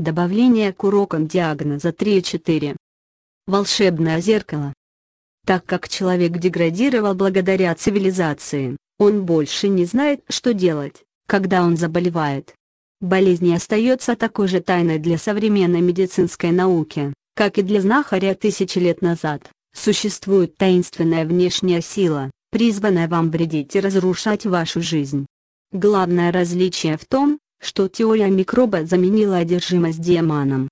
Добавление к урокам диагноза 3-4. Волшебное зеркало. Так как человек деградировал благодаря цивилизации, он больше не знает, что делать, когда он заболевает. Болезнь остается такой же тайной для современной медицинской науки, как и для знахаря тысячи лет назад. Существует таинственная внешняя сила, призванная вам вредить и разрушать вашу жизнь. Главное различие в том, что теория микроба заменила одержимость демоном.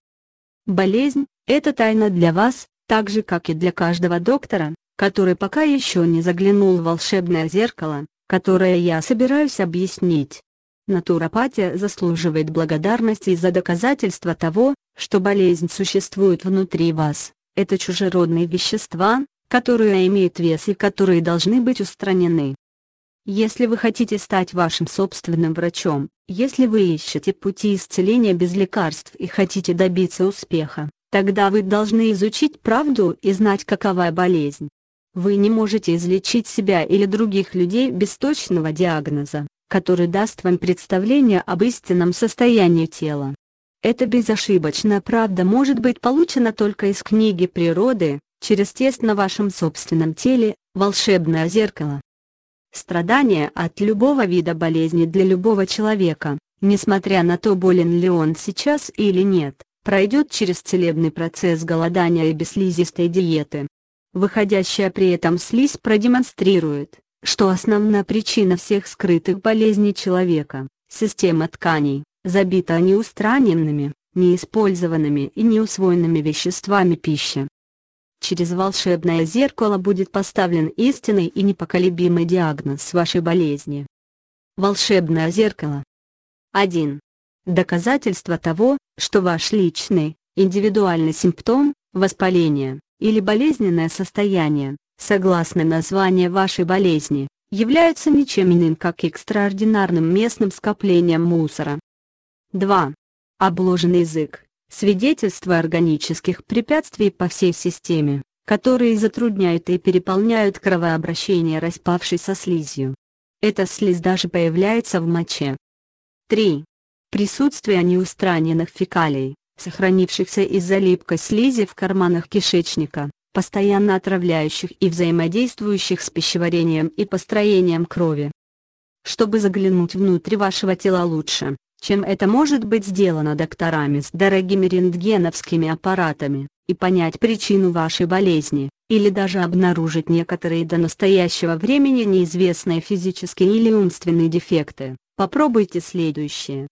Болезнь – это тайна для вас, так же как и для каждого доктора, который пока еще не заглянул в волшебное зеркало, которое я собираюсь объяснить. Натуропатия заслуживает благодарности за доказательство того, что болезнь существует внутри вас. Это чужеродные вещества, которые имеют вес и которые должны быть устранены. Если вы хотите стать вашим собственным врачом, если вы ищете пути исцеления без лекарств и хотите добиться успеха, тогда вы должны изучить правду и знать какова болезнь. Вы не можете излечить себя или других людей без точного диагноза, который даст вам представление об истинном состоянии тела. Эта безошибочная правда может быть получена только из книги природы, через тест на вашем собственном теле, волшебное зеркало. Страдание от любого вида болезни для любого человека, несмотря на то болен ли он сейчас или нет, пройдет через целебный процесс голодания и бесслизистой диеты. Выходящая при этом слизь продемонстрирует, что основная причина всех скрытых болезней человека – система тканей, забита неустраненными, неиспользованными и неусвоенными веществами пищи. Через волшебное зеркало будет поставлен истинный и непоколебимый диагноз вашей болезни. Волшебное зеркало. 1. Доказательство того, что ваш личный, индивидуальный симптом, воспаление, или болезненное состояние, согласно названию вашей болезни, являются ничем иным как экстраординарным местным скоплением мусора. 2. Обложенный язык свидетельство органических препятствий по всей системе, которые затрудняют и переполняют кровообращение распавшей со слизью. Эта слизь даже появляется в моче. 3. Присутствие неустраненных фекалий, сохранившихся из-за липкой слизи в карманах кишечника, постоянно отравляющих и взаимодействующих с пищеварением и построением крови. Чтобы заглянуть внутрь вашего тела лучше, чем это может быть сделано докторами с дорогими рентгеновскими аппаратами, и понять причину вашей болезни, или даже обнаружить некоторые до настоящего времени неизвестные физические или умственные дефекты, попробуйте следующее.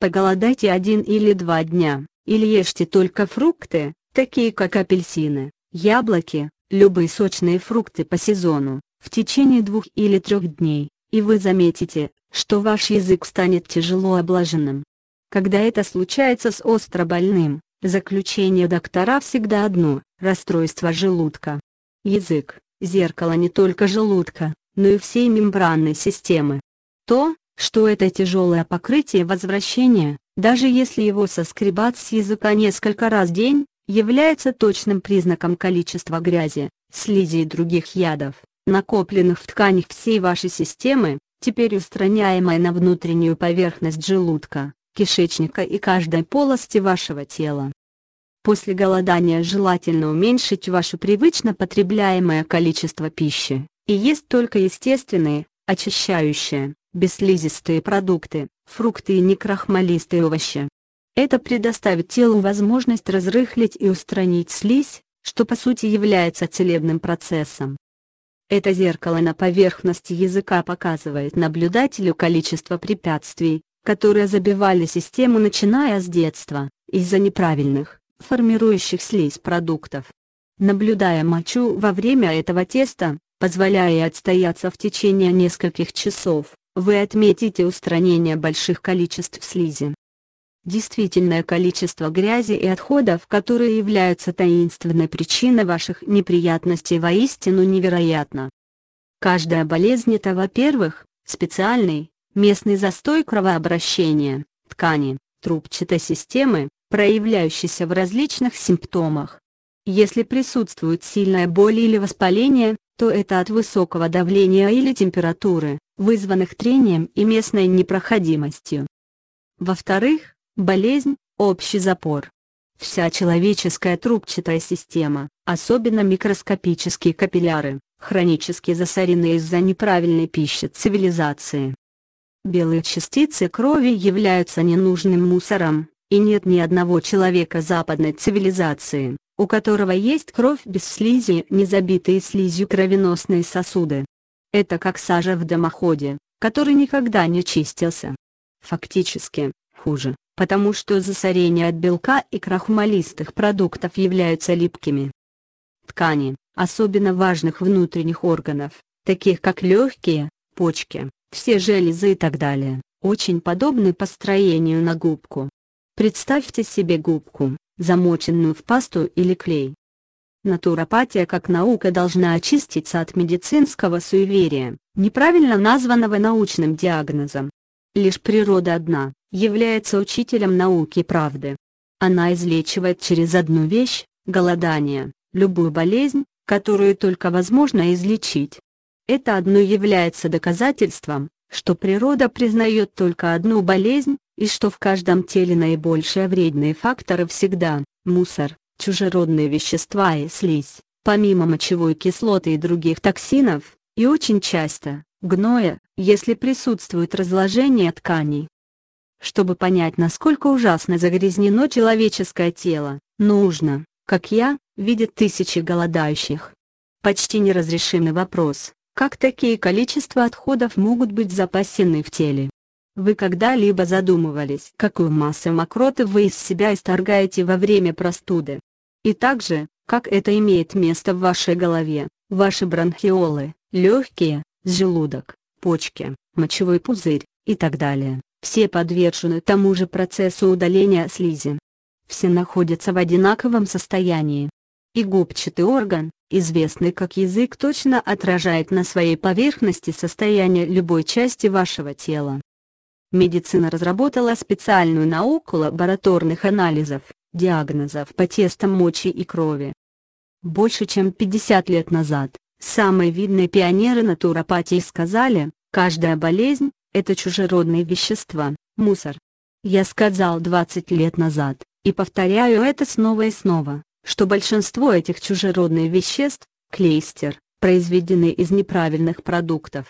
Поголодайте один или два дня, или ешьте только фрукты, такие как апельсины, яблоки, любые сочные фрукты по сезону, в течение двух или трех дней, и вы заметите, что ваш язык станет тяжело облаженным. Когда это случается с остро больным, заключение доктора всегда одно – расстройство желудка. Язык – зеркало не только желудка, но и всей мембранной системы. То, что это тяжелое покрытие возвращения, даже если его соскребать с языка несколько раз в день, является точным признаком количества грязи, слизи и других ядов, накопленных в тканях всей вашей системы, теперь устраняемая на внутреннюю поверхность желудка, кишечника и каждой полости вашего тела. После голодания желательно уменьшить ваше привычно потребляемое количество пищи, и есть только естественные, очищающие, бесслизистые продукты, фрукты и некрахмалистые овощи. Это предоставит телу возможность разрыхлить и устранить слизь, что по сути является целебным процессом. Это зеркало на поверхности языка показывает наблюдателю количество препятствий, которые забивали систему начиная с детства, из-за неправильных, формирующих слизь продуктов. Наблюдая мочу во время этого теста, позволяя отстояться в течение нескольких часов, вы отметите устранение больших количеств слизи. Действительное количество грязи и отходов, которые являются таинственной причиной ваших неприятностей воистину невероятно. Каждая болезнь это, во-первых, специальный, местный застой кровообращения, ткани, трубчатой системы, проявляющийся в различных симптомах. Если присутствует сильная боль или воспаление, то это от высокого давления или температуры, вызванных трением и местной непроходимостью. Во-вторых, Болезнь, общий запор. Вся человеческая трубчатая система, особенно микроскопические капилляры, хронически засорены из-за неправильной пищи цивилизации. Белые частицы крови являются ненужным мусором, и нет ни одного человека западной цивилизации, у которого есть кровь без слизи, не забитые слизью кровеносные сосуды. Это как сажа в дымоходе, который никогда не чистился. Фактически, хуже, потому что засорения от белка и крахмалистых продуктов являются липкими. Ткани, особенно важных внутренних органов, таких как легкие, почки, все железы и так далее, очень подобны по строению на губку. Представьте себе губку, замоченную в пасту или клей. Натуропатия как наука должна очиститься от медицинского суеверия, неправильно названного научным диагнозом. Лишь природа одна, является учителем науки правды. Она излечивает через одну вещь, голодание, любую болезнь, которую только возможно излечить. Это одно является доказательством, что природа признает только одну болезнь, и что в каждом теле наибольшие вредные факторы всегда – мусор, чужеродные вещества и слизь, помимо мочевой кислоты и других токсинов, и очень часто – гноя, если присутствует разложение тканей. Чтобы понять, насколько ужасно загрязнено человеческое тело, нужно, как я, видеть тысячи голодающих. Почти неразрешимый вопрос, как такие количества отходов могут быть запасены в теле. Вы когда-либо задумывались, какую массу мокроты вы из себя исторгаете во время простуды? И также, как это имеет место в вашей голове, ваши бронхиолы, легкие, желудок, почки, мочевой пузырь, и так далее, все подвержены тому же процессу удаления слизи. Все находятся в одинаковом состоянии. И губчатый орган, известный как язык точно отражает на своей поверхности состояние любой части вашего тела. Медицина разработала специальную науку лабораторных анализов, диагнозов по тестам мочи и крови. Больше чем 50 лет назад, самые видные пионеры натуропатии сказали, каждая болезнь – это чужеродные вещества, мусор. Я сказал 20 лет назад, и повторяю это снова и снова, что большинство этих чужеродных веществ – клейстер, произведены из неправильных продуктов,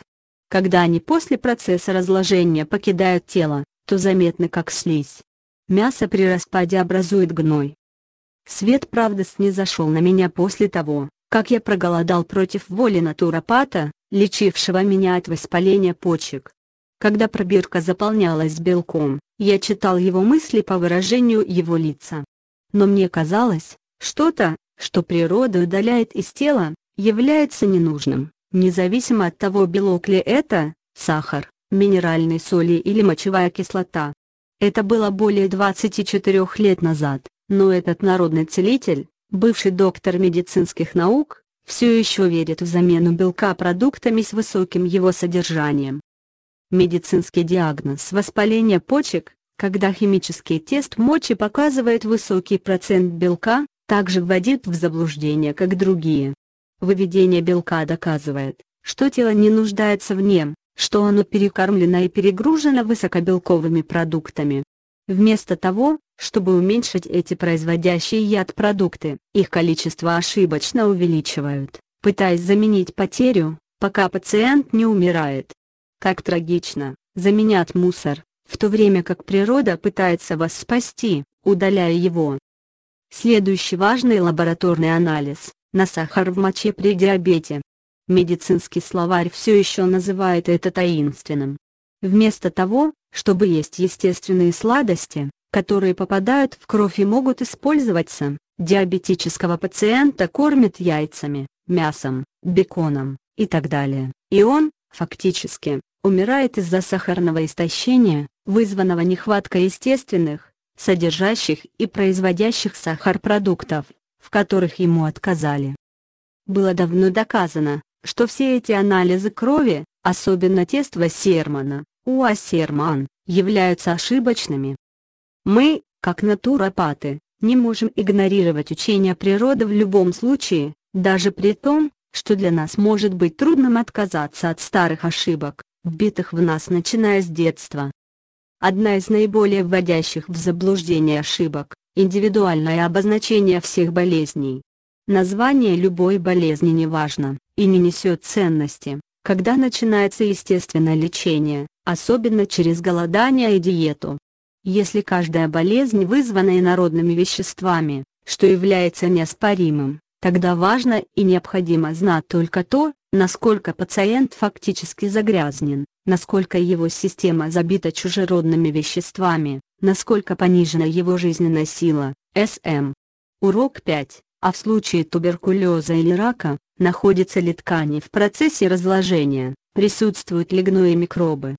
когда они после процесса разложения покидают тело, то заметны как слизь. Мясо при распаде образует гной. Свет правды снизошел на меня после того, как я проголодал против воли натуропата, лечившего меня от воспаления почек. Когда пробирка заполнялась белком, я читал его мысли по выражению его лица. Но мне казалось, что-то, что природа удаляет из тела, является ненужным независимо от того белок ли это, сахар, минеральные соли или мочевая кислота. Это было более 24 лет назад, но этот народный целитель, бывший доктор медицинских наук, все еще верит в замену белка продуктами с высоким его содержанием. Медицинский диагноз воспаления почек, когда химический тест мочи показывает высокий процент белка, также вводит в заблуждение как другие. Выведение белка доказывает, что тело не нуждается в нем, что оно перекормлено и перегружено высокобелковыми продуктами. Вместо того, чтобы уменьшить эти производящие яд продукты, их количество ошибочно увеличивают, пытаясь заменить потерю, пока пациент не умирает. Как трагично, заменят мусор, в то время как природа пытается вас спасти, удаляя его. Следующий важный лабораторный анализ на сахар в моче при диабете. Медицинский словарь все еще называет это таинственным. Вместо того, чтобы есть естественные сладости, которые попадают в кровь и могут использоваться, диабетического пациента кормят яйцами, мясом, беконом и так далее. И он, фактически, умирает из-за сахарного истощения, вызванного нехваткой естественных, содержащих и производящих сахар продуктов в которых ему отказали. Было давно доказано, что все эти анализы крови, особенно тест Сермана, УА-Серман, являются ошибочными. Мы, как натуропаты, не можем игнорировать учения природы в любом случае, даже при том, что для нас может быть трудным отказаться от старых ошибок, вбитых в нас начиная с детства. одна из наиболее вводящих в заблуждение ошибок, индивидуальное обозначение всех болезней. Название любой болезни не важно, и не несет ценности, когда начинается естественное лечение, особенно через голодание и диету. Если каждая болезнь вызвана инородными веществами, что является неоспоримым, тогда важно и необходимо знать только то, насколько пациент фактически загрязнен, насколько его система забита чужеродными веществами, насколько понижена его жизненная сила, СМ. Урок 5. А в случае туберкулеза или рака, находятся ли ткани в процессе разложения, присутствуют ли гнои микробы.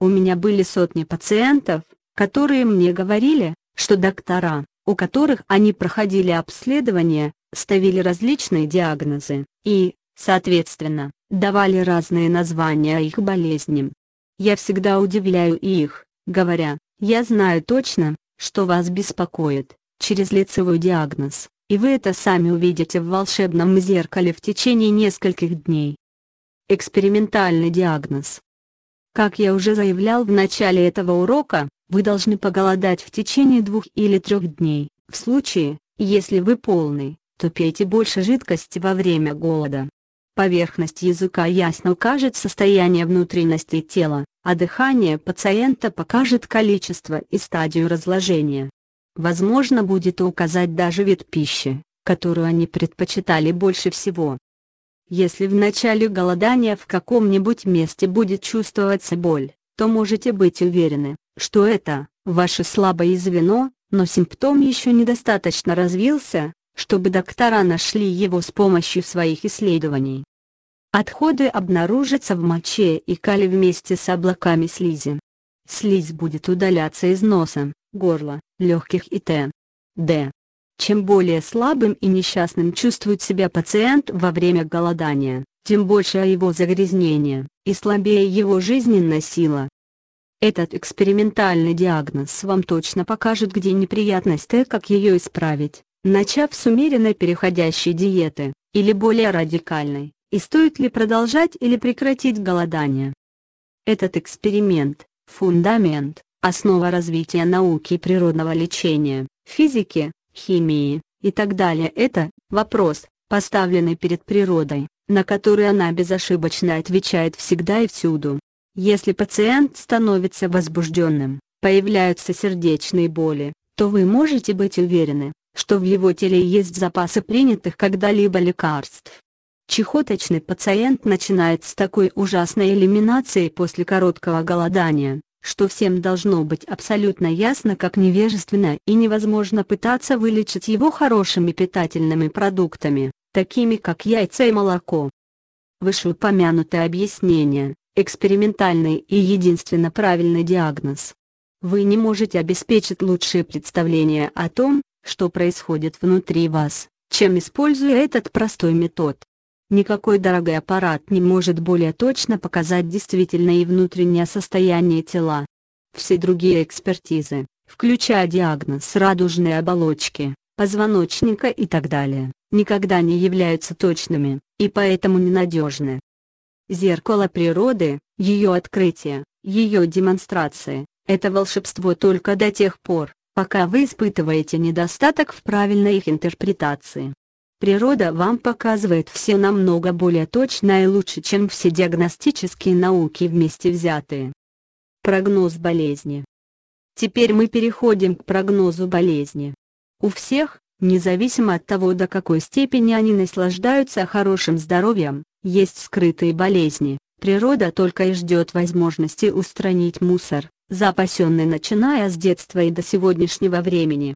У меня были сотни пациентов, которые мне говорили, что доктора, у которых они проходили обследование, ставили различные диагнозы, и, соответственно, давали разные названия их болезням. Я всегда удивляю их, говоря, я знаю точно, что вас беспокоит, через лицевой диагноз, и вы это сами увидите в волшебном зеркале в течение нескольких дней. Экспериментальный диагноз. Как я уже заявлял в начале этого урока, вы должны поголодать в течение двух или трех дней. В случае, если вы полный, то пейте больше жидкости во время голода. Поверхность языка ясно укажет состояние внутренности тела, а дыхание пациента покажет количество и стадию разложения. Возможно будет указать даже вид пищи, которую они предпочитали больше всего. Если в начале голодания в каком-нибудь месте будет чувствоваться боль, то можете быть уверены, что это ваше слабое звено, но симптом еще недостаточно развился, чтобы доктора нашли его с помощью своих исследований. Отходы обнаружатся в моче и кале вместе с облаками слизи. Слизь будет удаляться из носа, горла, легких и т. д. Чем более слабым и несчастным чувствует себя пациент во время голодания, тем больше его загрязнение, и слабее его жизненная сила. Этот экспериментальный диагноз вам точно покажет где неприятность и как ее исправить, начав с умеренной переходящей диеты, или более радикальной, и стоит ли продолжать или прекратить голодание. Этот эксперимент – фундамент, основа развития науки природного лечения, физики, химии и так далее. Это вопрос, поставленный перед природой, на который она безошибочно отвечает всегда и всюду. Если пациент становится возбужденным, появляются сердечные боли, то вы можете быть уверены, что в его теле есть запасы принятых когда-либо лекарств. Чехоточный пациент начинает с такой ужасной элиминацией после короткого голодания, что всем должно быть абсолютно ясно как невежественно и невозможно пытаться вылечить его хорошими питательными продуктами, такими как яйца и молоко. Вышеупомянутое объяснение, экспериментальный и единственно правильный диагноз. Вы не можете обеспечить лучшее представление о том, что происходит внутри вас, чем используя этот простой метод. Никакой дорогой аппарат не может более точно показать действительное внутреннее состояние тела. Все другие экспертизы, включая диагноз радужной оболочки, позвоночника и так далее, никогда не являются точными, и поэтому ненадежны. Зеркало природы, ее открытие, ее демонстрации – это волшебство только до тех пор, пока вы испытываете недостаток в правильной их интерпретации. Природа вам показывает все намного более точно и лучше, чем все диагностические науки вместе взятые. Прогноз болезни. Теперь мы переходим к прогнозу болезни. У всех, независимо от того до какой степени они наслаждаются хорошим здоровьем, есть скрытые болезни. Природа только и ждет возможности устранить мусор, запасенный начиная с детства и до сегодняшнего времени.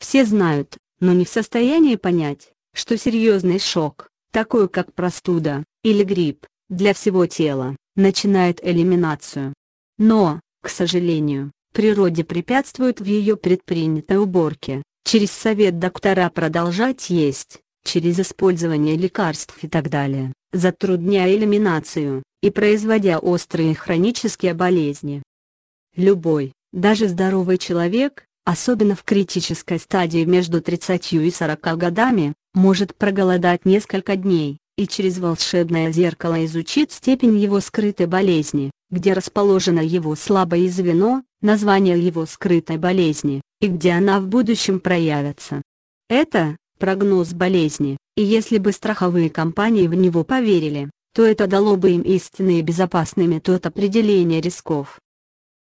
Все знают, но не в состоянии понять, что серьезный шок, такой как простуда или грипп, для всего тела, начинает элиминацию. Но, к сожалению, природе препятствует в ее предпринятой уборке, через совет доктора продолжать есть, через использование лекарств и так далее, затрудняя элиминацию, и производя острые хронические болезни. Любой, даже здоровый человек, особенно в критической стадии между 30 и 40 годами, может проголодать несколько дней, и через волшебное зеркало изучить степень его скрытой болезни, где расположено его слабое звено, название его скрытой болезни, и где она в будущем проявится. Это – прогноз болезни, и если бы страховые компании в него поверили, то это дало бы им истинный и безопасный метод определения рисков.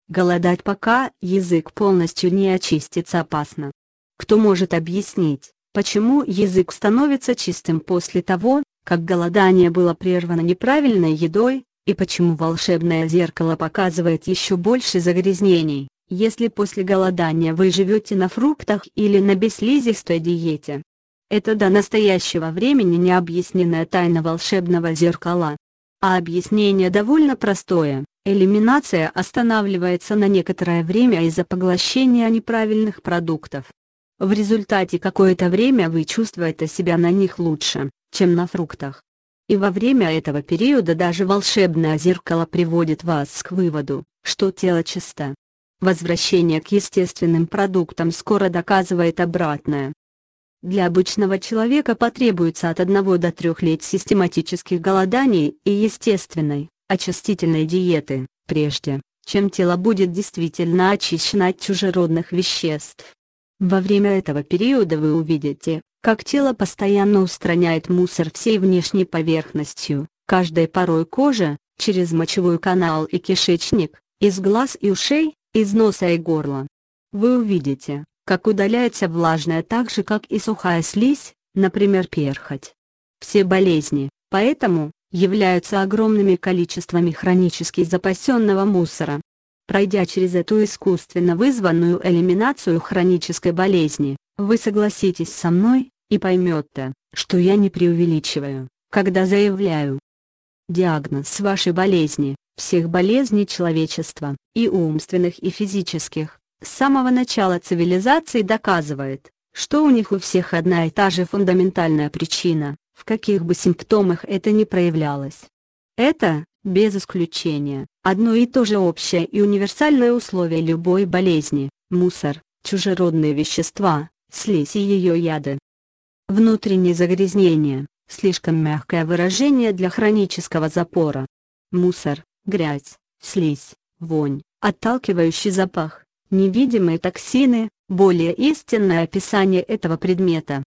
Голодать пока язык полностью не очистится опасно. Кто может объяснить, почему язык становится чистым после того, как голодание было прервано неправильной едой, и почему волшебное зеркало показывает еще больше загрязнений, если после голодания вы живете на фруктах или на бесслизистой диете. Это до настоящего времени необъясненная тайна волшебного зеркала. А объяснение довольно простое. Элиминация останавливается на некоторое время из-за поглощения неправильных продуктов. В результате какое-то время вы чувствуете себя на них лучше, чем на фруктах. И во время этого периода даже волшебное зеркало приводит вас к выводу, что тело чисто. Возвращение к естественным продуктам скоро доказывает обратное. Для обычного человека потребуется от 1 до 3 лет систематических голоданий и естественной, очистительной диеты, прежде, чем тело будет действительно очищено от чужеродных веществ. Во время этого периода вы увидите, как тело постоянно устраняет мусор всей внешней поверхностью, каждой порой кожи, через мочевой канал и кишечник, из глаз и ушей, из носа и горла. Вы увидите, как удаляется влажная так же как и сухая слизь, например перхоть. Все болезни, поэтому, являются огромными количествами хронически запасенного мусора. Пройдя через эту искусственно вызванную элиминацию хронической болезни, вы согласитесь со мной, и поймете, что я не преувеличиваю, когда заявляю. Диагноз вашей болезни, всех болезней человечества, и умственных и физических, с самого начала цивилизации доказывает, что у них у всех одна и та же фундаментальная причина, в каких бы симптомах это ни проявлялось. Это, без исключения, одно и то же общее и универсальное условие любой болезни – мусор, чужеродные вещества, слизь и ее яды. Внутреннее загрязнение – слишком мягкое выражение для хронического запора. Мусор, грязь, слизь, вонь, отталкивающий запах, невидимые токсины, более истинное описание этого предмета,